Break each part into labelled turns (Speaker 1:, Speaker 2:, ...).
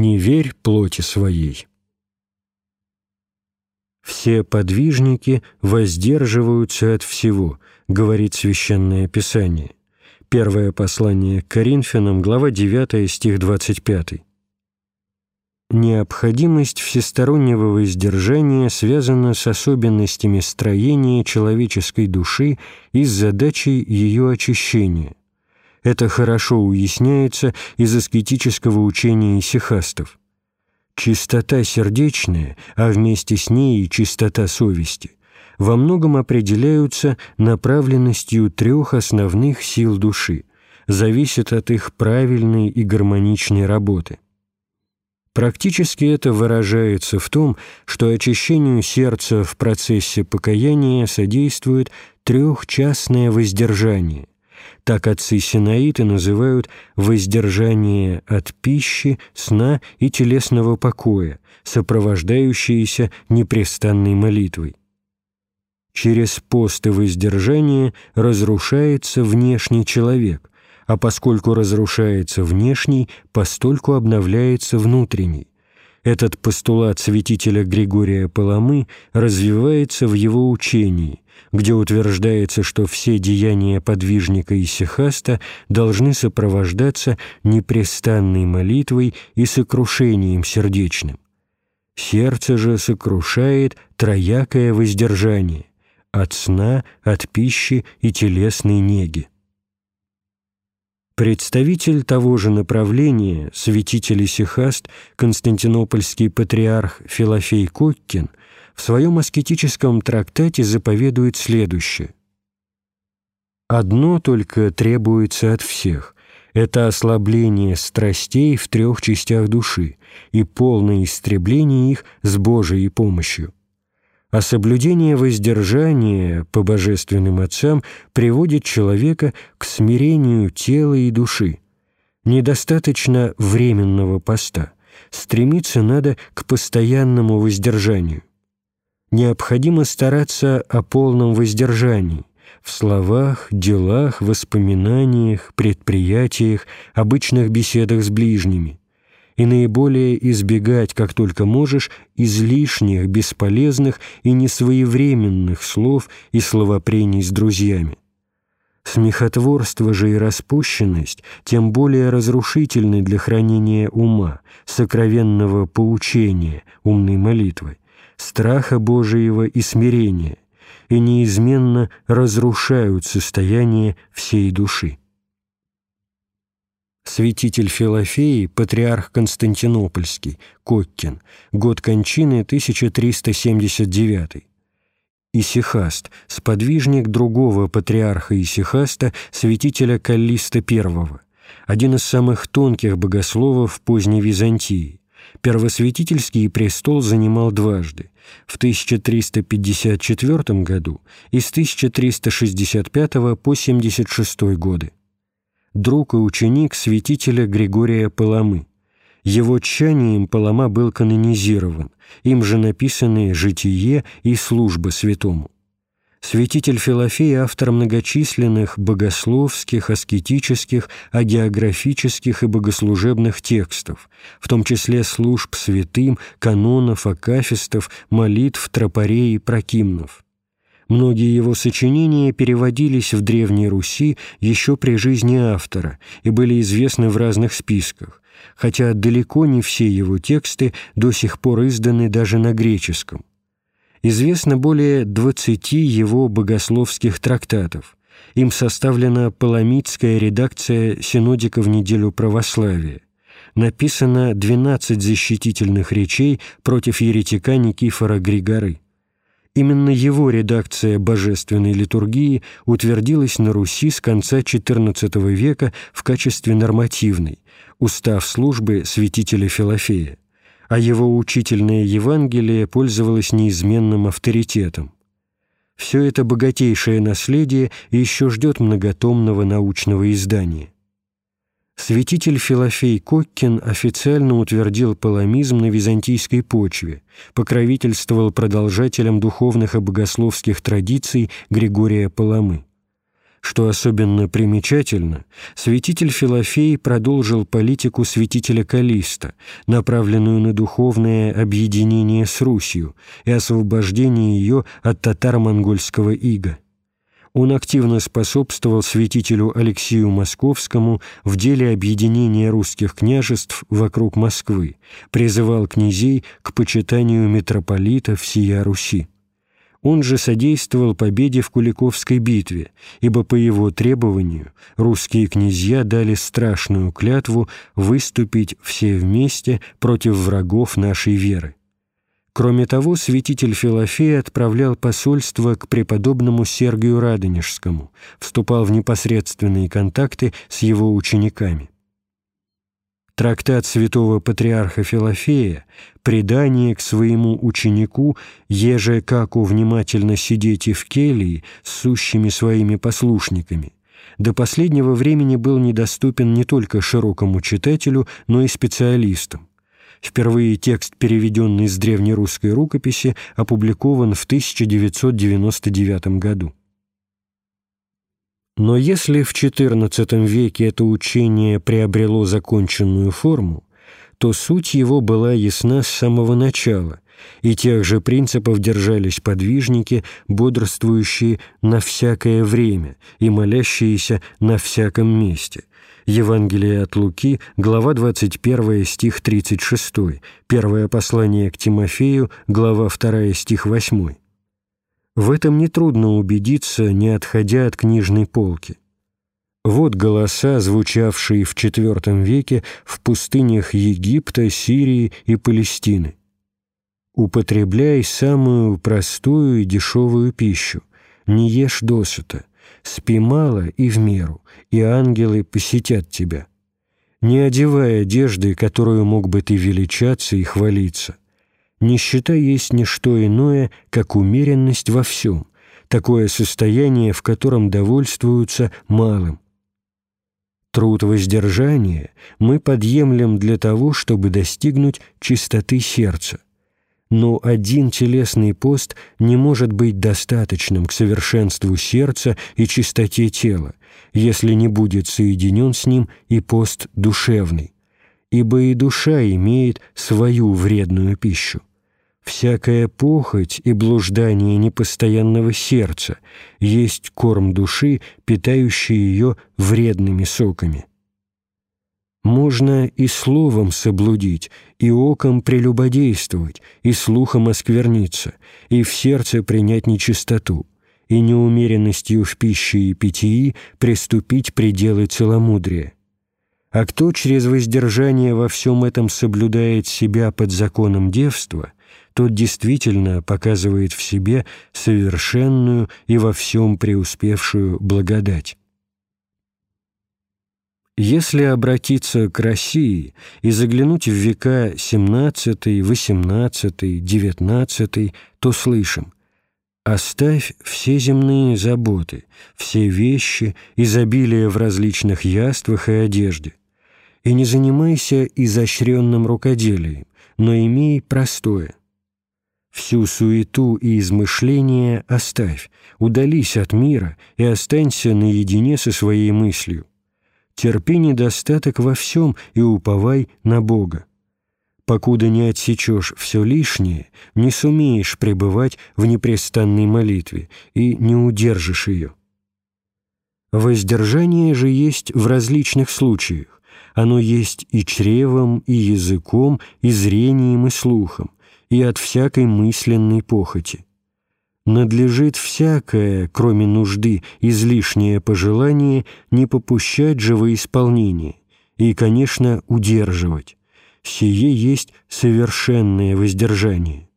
Speaker 1: «Не верь плоти своей». «Все подвижники воздерживаются от всего», — говорит Священное Писание. Первое послание к Коринфянам, глава 9, стих 25. Необходимость всестороннего воздержания связана с особенностями строения человеческой души и с задачей ее очищения. Это хорошо уясняется из аскетического учения исихастов. Чистота сердечная, а вместе с ней и чистота совести, во многом определяются направленностью трех основных сил души, зависят от их правильной и гармоничной работы. Практически это выражается в том, что очищению сердца в процессе покаяния содействует трехчастное воздержание – так отцы-синаиты называют воздержание от пищи, сна и телесного покоя, сопровождающиеся непрестанной молитвой. Через пост и воздержание разрушается внешний человек, а поскольку разрушается внешний, постольку обновляется внутренний. Этот постулат святителя Григория Паламы развивается в его учении, где утверждается, что все деяния подвижника и сихаста должны сопровождаться непрестанной молитвой и сокрушением сердечным. Сердце же сокрушает троякое воздержание от сна, от пищи и телесной неги. Представитель того же направления, святитель Исихаст, константинопольский патриарх Филофей Коккин, в своем аскетическом трактате заповедует следующее. «Одно только требуется от всех — это ослабление страстей в трех частях души и полное истребление их с Божией помощью а соблюдение воздержания по божественным отцам приводит человека к смирению тела и души. Недостаточно временного поста, стремиться надо к постоянному воздержанию. Необходимо стараться о полном воздержании в словах, делах, воспоминаниях, предприятиях, обычных беседах с ближними, и наиболее избегать, как только можешь, излишних, бесполезных и несвоевременных слов и словопрений с друзьями. Смехотворство же и распущенность тем более разрушительны для хранения ума, сокровенного поучения, умной молитвы, страха Божиего и смирения, и неизменно разрушают состояние всей души святитель Филофеи, патриарх Константинопольский, Коккин, год кончины 1379. Исихаст, сподвижник другого патриарха Исихаста, святителя Каллиста I, один из самых тонких богословов поздней Византии. Первосвятительский престол занимал дважды, в 1354 году и с 1365 по 76 годы друг и ученик святителя Григория Паламы. Его тчанием Палама был канонизирован, им же написаны «Житие» и «Служба святому». Святитель Филофей – автор многочисленных богословских, аскетических, агеографических и богослужебных текстов, в том числе служб святым, канонов, акафистов, молитв, тропарей и прокимнов. Многие его сочинения переводились в Древней Руси еще при жизни автора и были известны в разных списках, хотя далеко не все его тексты до сих пор изданы даже на греческом. Известно более 20 его богословских трактатов. Им составлена паламитская редакция «Синодика в неделю православия». Написано 12 защитительных речей против еретика Никифора Григоры. Именно его редакция божественной литургии утвердилась на Руси с конца XIV века в качестве нормативной, устав службы святителя Филофея, а его учительное Евангелие пользовалось неизменным авторитетом. Все это богатейшее наследие еще ждет многотомного научного издания. Святитель Филофей Коккин официально утвердил паламизм на византийской почве, покровительствовал продолжателям духовных и богословских традиций Григория Паламы. Что особенно примечательно, святитель Филофей продолжил политику святителя Калиста, направленную на духовное объединение с Русью и освобождение ее от татаро-монгольского ига. Он активно способствовал святителю Алексию Московскому в деле объединения русских княжеств вокруг Москвы, призывал князей к почитанию митрополита всея Руси. Он же содействовал победе в Куликовской битве, ибо по его требованию русские князья дали страшную клятву выступить все вместе против врагов нашей веры. Кроме того, святитель Филофей отправлял посольство к преподобному Сергию Радонежскому, вступал в непосредственные контакты с его учениками. Трактат святого патриарха Филофея «Предание к своему ученику, еже каку внимательно сидите в келии с сущими своими послушниками» до последнего времени был недоступен не только широкому читателю, но и специалистам. Впервые текст, переведенный из древнерусской рукописи, опубликован в 1999 году. Но если в XIV веке это учение приобрело законченную форму, то суть его была ясна с самого начала, и тех же принципов держались подвижники, бодрствующие на всякое время и молящиеся на всяком месте. Евангелие от Луки, глава 21, стих 36, первое послание к Тимофею, глава 2, стих 8. В этом нетрудно убедиться, не отходя от книжной полки. Вот голоса, звучавшие в IV веке в пустынях Египта, Сирии и Палестины. «Употребляй самую простую и дешевую пищу, не ешь досыта, спи мало и в меру, и ангелы посетят тебя. Не одевай одежды, которую мог бы ты величаться и хвалиться» Нищета есть не что иное, как умеренность во всем, такое состояние, в котором довольствуются малым. Труд воздержания мы подъемлем для того, чтобы достигнуть чистоты сердца. Но один телесный пост не может быть достаточным к совершенству сердца и чистоте тела, если не будет соединен с ним и пост душевный, ибо и душа имеет свою вредную пищу всякая похоть и блуждание непостоянного сердца есть корм души, питающий ее вредными соками. Можно и словом соблудить, и оком прелюбодействовать, и слухом оскверниться, и в сердце принять нечистоту, и неумеренностью в пище и питьи приступить пределы целомудрия. А кто через воздержание во всем этом соблюдает себя под законом девства – тот действительно показывает в себе совершенную и во всем преуспевшую благодать. Если обратиться к России и заглянуть в века XVII, XVIII, XIX, то слышим «Оставь все земные заботы, все вещи, изобилие в различных яствах и одежде, и не занимайся изощренным рукоделием, но имей простое, Всю суету и измышления оставь, удались от мира и останься наедине со своей мыслью. Терпи недостаток во всем и уповай на Бога. Покуда не отсечешь все лишнее, не сумеешь пребывать в непрестанной молитве и не удержишь ее. Воздержание же есть в различных случаях. Оно есть и чревом, и языком, и зрением, и слухом и от всякой мысленной похоти. Надлежит всякое, кроме нужды, излишнее пожелание не попущать же во исполнение и, конечно, удерживать. Сие есть совершенное воздержание.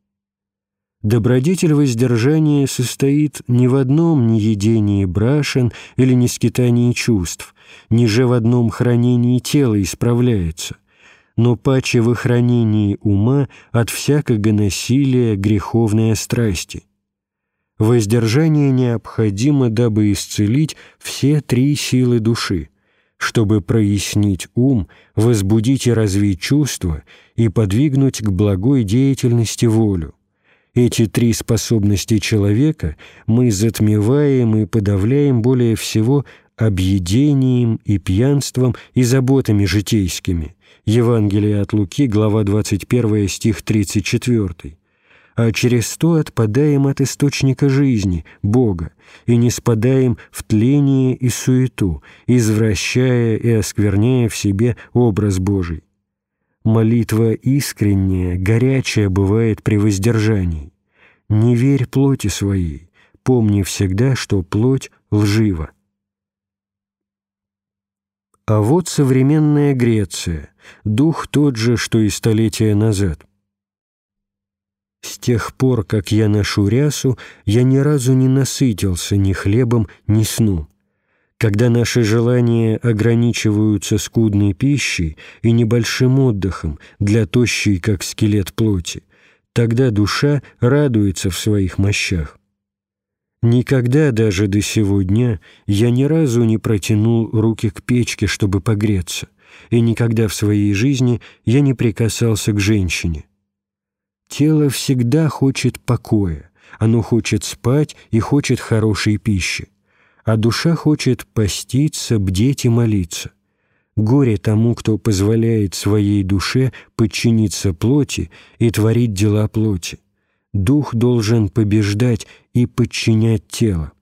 Speaker 1: Добродетель воздержания состоит не в одном неедении брашен или не скитании чувств, ни в одном хранении тела исправляется, но паче в хранении ума от всякого насилия греховной страсти. Воздержание необходимо, дабы исцелить все три силы души, чтобы прояснить ум, возбудить и развить чувства и подвигнуть к благой деятельности волю, Эти три способности человека мы затмеваем и подавляем более всего объедением и пьянством и заботами житейскими. Евангелие от Луки, глава 21, стих 34. А через то отпадаем от источника жизни, Бога, и не спадаем в тление и суету, извращая и оскверняя в себе образ Божий. Молитва искренняя, горячая бывает при воздержании. Не верь плоти своей, помни всегда, что плоть лжива. А вот современная Греция, дух тот же, что и столетия назад. С тех пор, как я ношу рясу, я ни разу не насытился ни хлебом, ни сном. Когда наши желания ограничиваются скудной пищей и небольшим отдыхом для тощей, как скелет плоти, тогда душа радуется в своих мощах. Никогда даже до сего дня я ни разу не протянул руки к печке, чтобы погреться, и никогда в своей жизни я не прикасался к женщине. Тело всегда хочет покоя, оно хочет спать и хочет хорошей пищи, а душа хочет поститься, бдеть и молиться. Горе тому, кто позволяет своей душе подчиниться плоти и творить дела плоти дух должен побеждать и подчинять тело.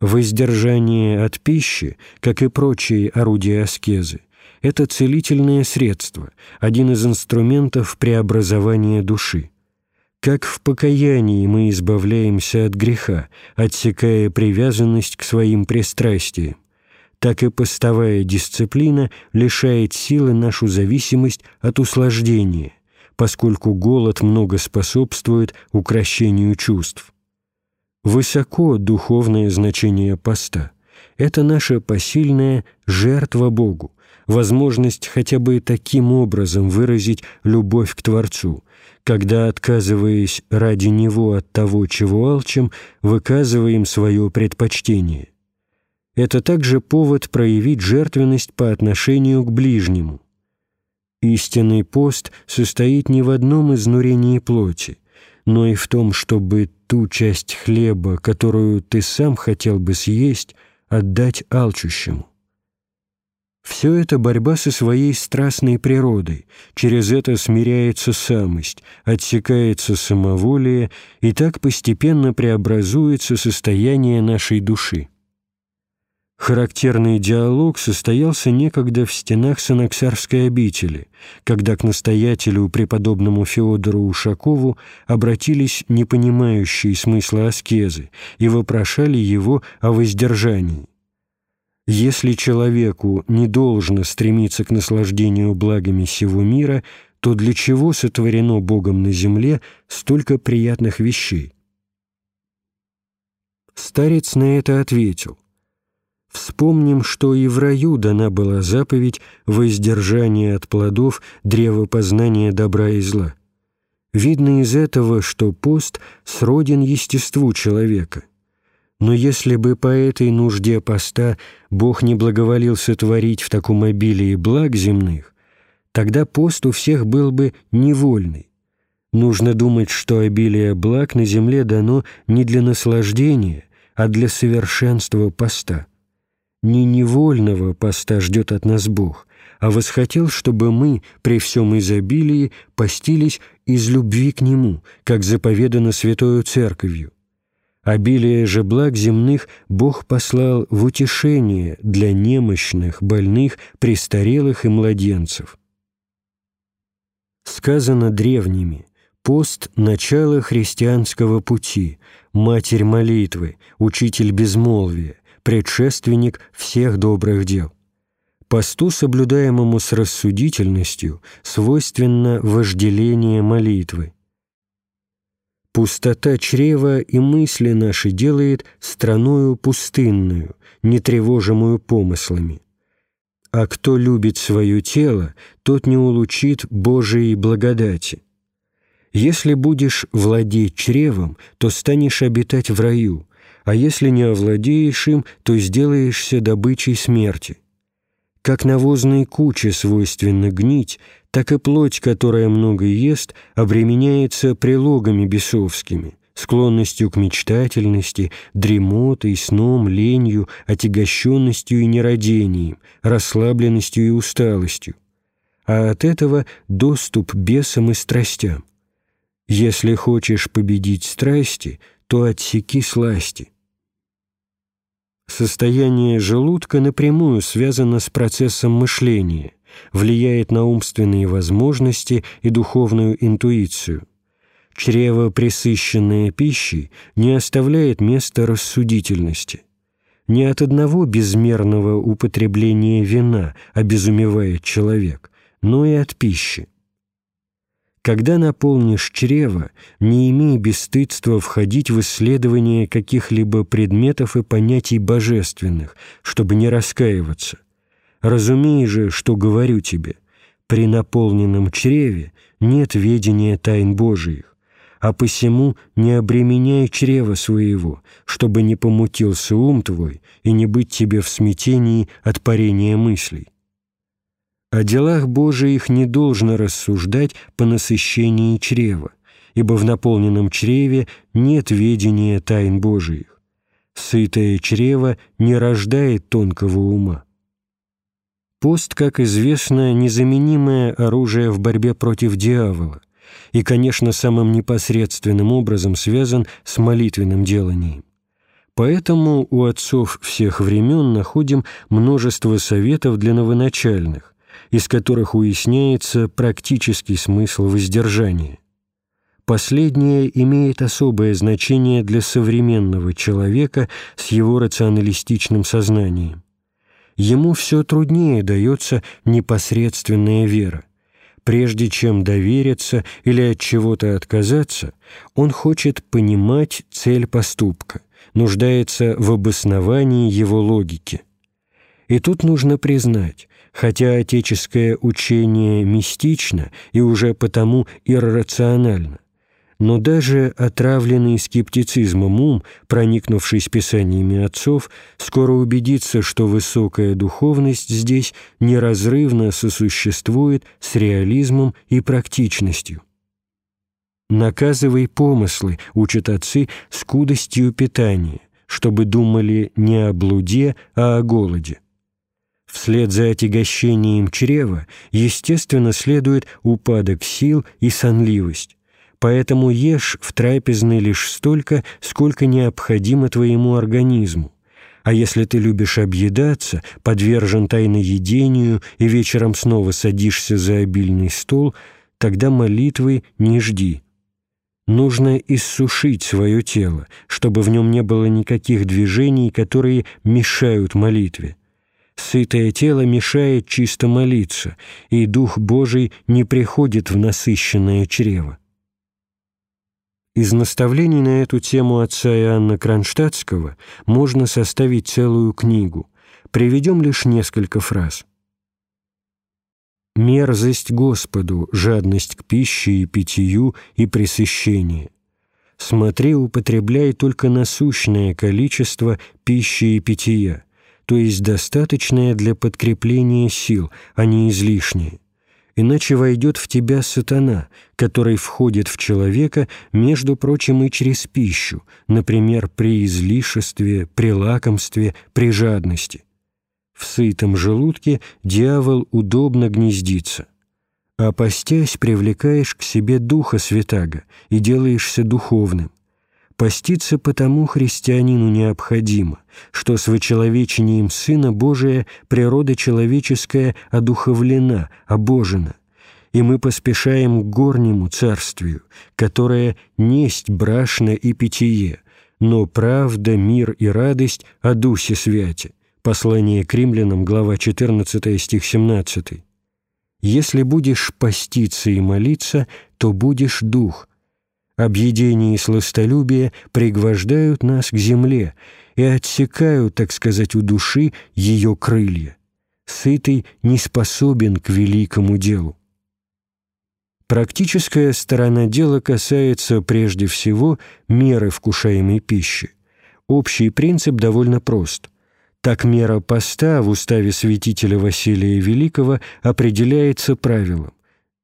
Speaker 1: Воздержание от пищи, как и прочие орудия аскезы, это целительное средство, один из инструментов преобразования души. Как в покаянии мы избавляемся от греха, отсекая привязанность к своим пристрастиям, так и постовая дисциплина лишает силы нашу зависимость от услаждения, поскольку голод много способствует укрощению чувств. Высоко духовное значение поста – это наша посильная жертва Богу, возможность хотя бы таким образом выразить любовь к Творцу, когда, отказываясь ради Него от того, чего алчим, выказываем свое предпочтение. Это также повод проявить жертвенность по отношению к ближнему – Истинный пост состоит не в одном изнурении плоти, но и в том, чтобы ту часть хлеба, которую ты сам хотел бы съесть, отдать алчущему. Все это борьба со своей страстной природой, через это смиряется самость, отсекается самоволие, и так постепенно преобразуется состояние нашей души. Характерный диалог состоялся некогда в стенах Санаксарской обители, когда к настоятелю преподобному Феодору Ушакову обратились непонимающие смысла аскезы и вопрошали его о воздержании. Если человеку не должно стремиться к наслаждению благами сего мира, то для чего сотворено Богом на земле столько приятных вещей? Старец на это ответил, Вспомним, что и в раю дана была заповедь воздержания от плодов древа познания добра и зла. Видно из этого, что пост сроден естеству человека. Но если бы по этой нужде поста Бог не благоволил сотворить в таком обилии благ земных, тогда пост у всех был бы невольный. Нужно думать, что обилие благ на земле дано не для наслаждения, а для совершенства поста не невольного поста ждет от нас Бог, а восхотел, чтобы мы при всем изобилии постились из любви к Нему, как заповедано Святою Церковью. Обилие же благ земных Бог послал в утешение для немощных, больных, престарелых и младенцев. Сказано древними – пост – начало христианского пути, матерь молитвы, учитель безмолвия, предшественник всех добрых дел. Посту, соблюдаемому с рассудительностью, свойственно вожделение молитвы. Пустота чрева и мысли наши делает страною пустынную, нетревожимую помыслами. А кто любит свое тело, тот не улучит Божией благодати. Если будешь владеть чревом, то станешь обитать в раю, а если не овладеешь им, то сделаешься добычей смерти. Как навозной куче свойственно гнить, так и плоть, которая много ест, обременяется прилогами бесовскими, склонностью к мечтательности, дремотой, сном, ленью, отягощенностью и нерадением, расслабленностью и усталостью, а от этого доступ бесам и страстям. Если хочешь победить страсти, то отсеки сласти. Состояние желудка напрямую связано с процессом мышления, влияет на умственные возможности и духовную интуицию. Чрево, присыщенное пищей, не оставляет места рассудительности. Не от одного безмерного употребления вина обезумевает человек, но и от пищи. Когда наполнишь чрево, не имей бесстыдства входить в исследование каких-либо предметов и понятий божественных, чтобы не раскаиваться. Разумей же, что говорю тебе, при наполненном чреве нет ведения тайн Божиих, а посему не обременяй чрева своего, чтобы не помутился ум твой и не быть тебе в смятении от парения мыслей. О делах Божиих не должно рассуждать по насыщении чрева, ибо в наполненном чреве нет ведения тайн Божиих. Сытое чрево не рождает тонкого ума. Пост, как известно, незаменимое оружие в борьбе против дьявола и, конечно, самым непосредственным образом связан с молитвенным деланием. Поэтому у отцов всех времен находим множество советов для новоначальных, из которых уясняется практический смысл воздержания. Последнее имеет особое значение для современного человека с его рационалистичным сознанием. Ему все труднее дается непосредственная вера. Прежде чем довериться или от чего-то отказаться, он хочет понимать цель поступка, нуждается в обосновании его логики. И тут нужно признать, хотя отеческое учение мистично и уже потому иррационально, но даже отравленный скептицизмом ум, проникнувшись писаниями отцов, скоро убедится, что высокая духовность здесь неразрывно сосуществует с реализмом и практичностью. «Наказывай помыслы», — учат отцы, — «скудостью питания», чтобы думали не о блуде, а о голоде. Вслед за отягощением чрева, естественно, следует упадок сил и сонливость. Поэтому ешь в трапезной лишь столько, сколько необходимо твоему организму. А если ты любишь объедаться, подвержен тайноедению и вечером снова садишься за обильный стол, тогда молитвы не жди. Нужно иссушить свое тело, чтобы в нем не было никаких движений, которые мешают молитве. Сытое тело мешает чисто молиться, и Дух Божий не приходит в насыщенное чрево. Из наставлений на эту тему отца Иоанна Кронштадтского можно составить целую книгу. Приведем лишь несколько фраз. «Мерзость Господу, жадность к пище и питью и пресыщение. Смотри, употребляй только насущное количество пищи и питья, то есть достаточное для подкрепления сил, а не излишнее. Иначе войдет в тебя сатана, который входит в человека, между прочим, и через пищу, например, при излишестве, при лакомстве, при жадности. В сытом желудке дьявол удобно гнездится. А постясь привлекаешь к себе Духа Святаго и делаешься духовным. Поститься потому христианину необходимо, что с вычеловечением Сына Божия природа человеческая одуховлена, обожена, и мы поспешаем к горнему царствию, которое несть брашно и питье, но правда, мир и радость о Дусе Святе. Послание к римлянам, глава 14, стих 17. «Если будешь поститься и молиться, то будешь дух, объедение и сластолюбие пригвождают нас к земле и отсекают, так сказать, у души ее крылья. Сытый не способен к великому делу. Практическая сторона дела касается прежде всего меры вкушаемой пищи. Общий принцип довольно прост. Так мера поста в уставе святителя Василия Великого определяется правилом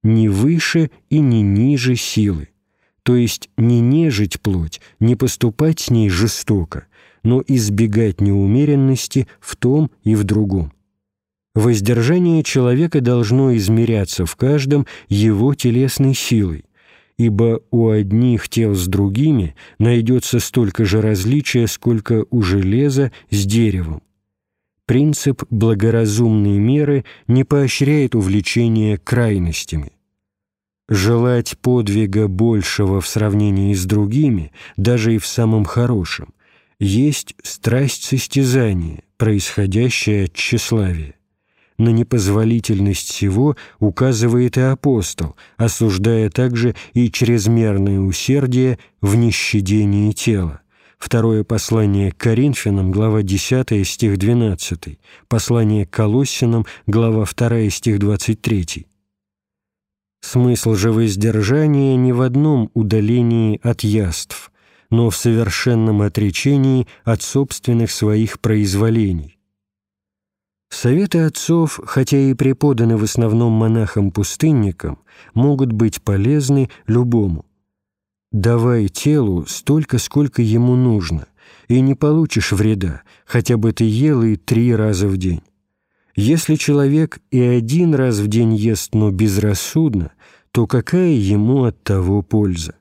Speaker 1: не выше и не ниже силы, то есть не нежить плоть, не поступать с ней жестоко, но избегать неумеренности в том и в другом. Воздержание человека должно измеряться в каждом его телесной силой, ибо у одних тел с другими найдется столько же различия, сколько у железа с деревом. Принцип благоразумной меры не поощряет увлечение крайностями. Желать подвига большего в сравнении с другими, даже и в самом хорошем, есть страсть состязания, происходящая от тщеславия. На непозволительность всего указывает и апостол, осуждая также и чрезмерное усердие в нещадении тела. Второе послание к Коринфянам, глава 10, стих 12, послание к Колоссянам, глава 2, стих 23. Смысл же воздержания не в одном удалении от яств, но в совершенном отречении от собственных своих произволений, Советы отцов, хотя и преподаны в основном монахам-пустынникам, могут быть полезны любому. Давай телу столько, сколько ему нужно, и не получишь вреда, хотя бы ты ел и три раза в день. Если человек и один раз в день ест, но безрассудно, то какая ему от того польза?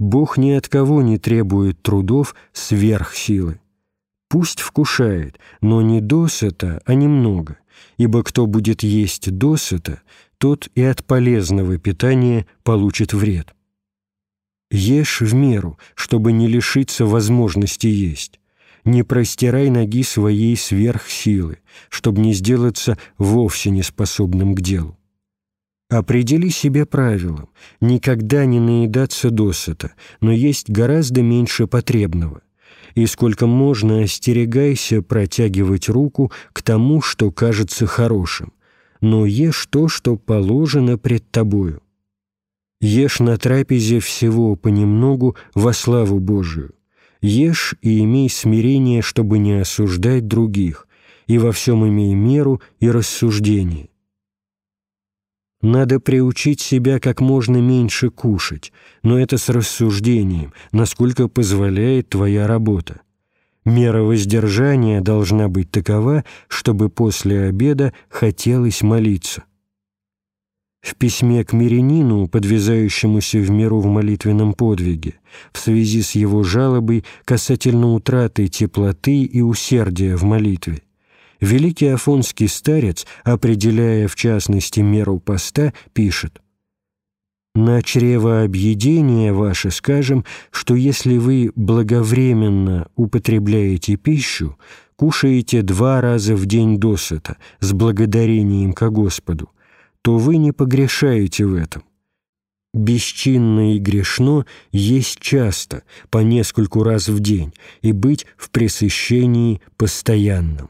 Speaker 1: Бог ни от кого не требует трудов сверх силы. Пусть вкушает, но не досыта, а немного, ибо кто будет есть досыта, тот и от полезного питания получит вред. Ешь в меру, чтобы не лишиться возможности есть. Не простирай ноги своей сверх силы, чтобы не сделаться вовсе неспособным к делу. Определи себе правилом никогда не наедаться досыта, но есть гораздо меньше потребного – и сколько можно остерегайся протягивать руку к тому, что кажется хорошим, но ешь то, что положено пред тобою. Ешь на трапезе всего понемногу во славу Божию. Ешь и имей смирение, чтобы не осуждать других, и во всем имей меру и рассуждение. Надо приучить себя как можно меньше кушать, но это с рассуждением, насколько позволяет твоя работа. Мера воздержания должна быть такова, чтобы после обеда хотелось молиться. В письме к мирянину, подвязающемуся в меру в молитвенном подвиге, в связи с его жалобой касательно утраты теплоты и усердия в молитве, Великий афонский старец, определяя в частности меру поста, пишет «На чревообъедение ваше скажем, что если вы благовременно употребляете пищу, кушаете два раза в день досыта с благодарением ко Господу, то вы не погрешаете в этом. Бесчинно и грешно есть часто, по нескольку раз в день, и быть в пресыщении постоянном.